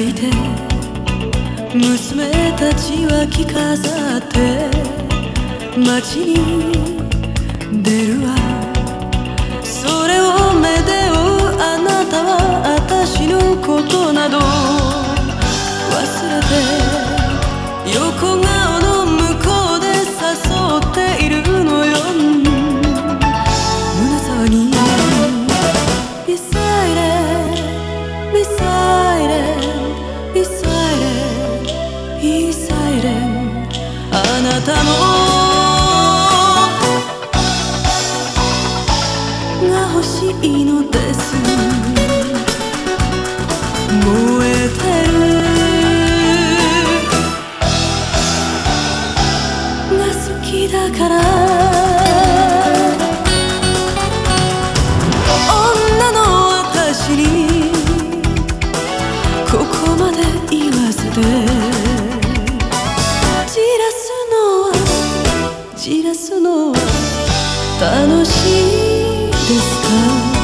いて娘たちは着飾って街に出るわ。それを目で追うあなたは私のことなど忘れて横顔たの。が欲しいのです。燃えてる。が好きだから。楽しいですか？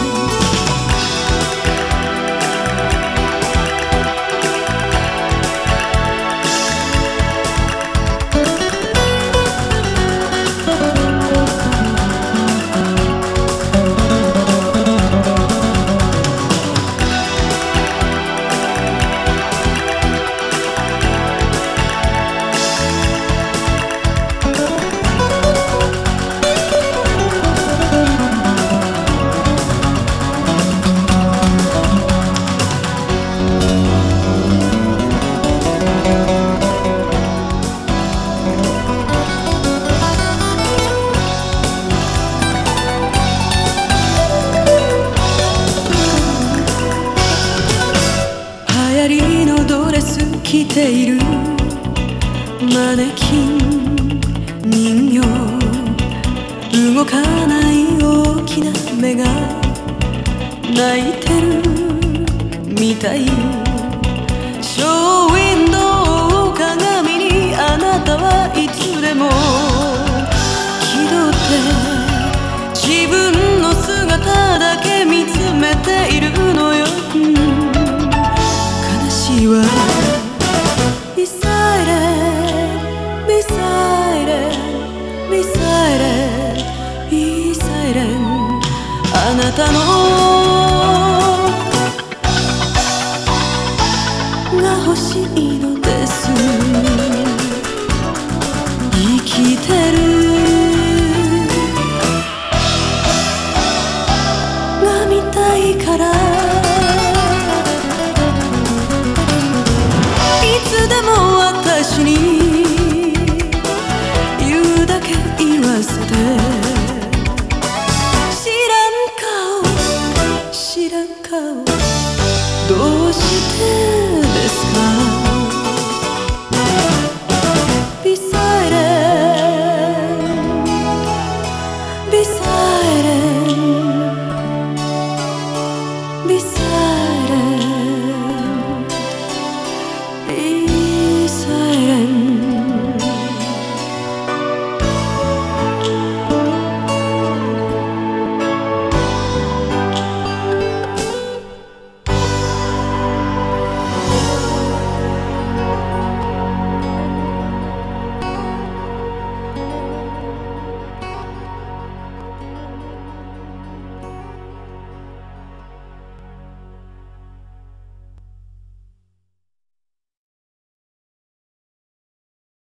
ドレス着ている。マネキン人形。動かない大きな目が泣いてるみたい。なたの。が欲しいのです。生きてる。が見たいから。いつでも私に知らん顔どうしてですか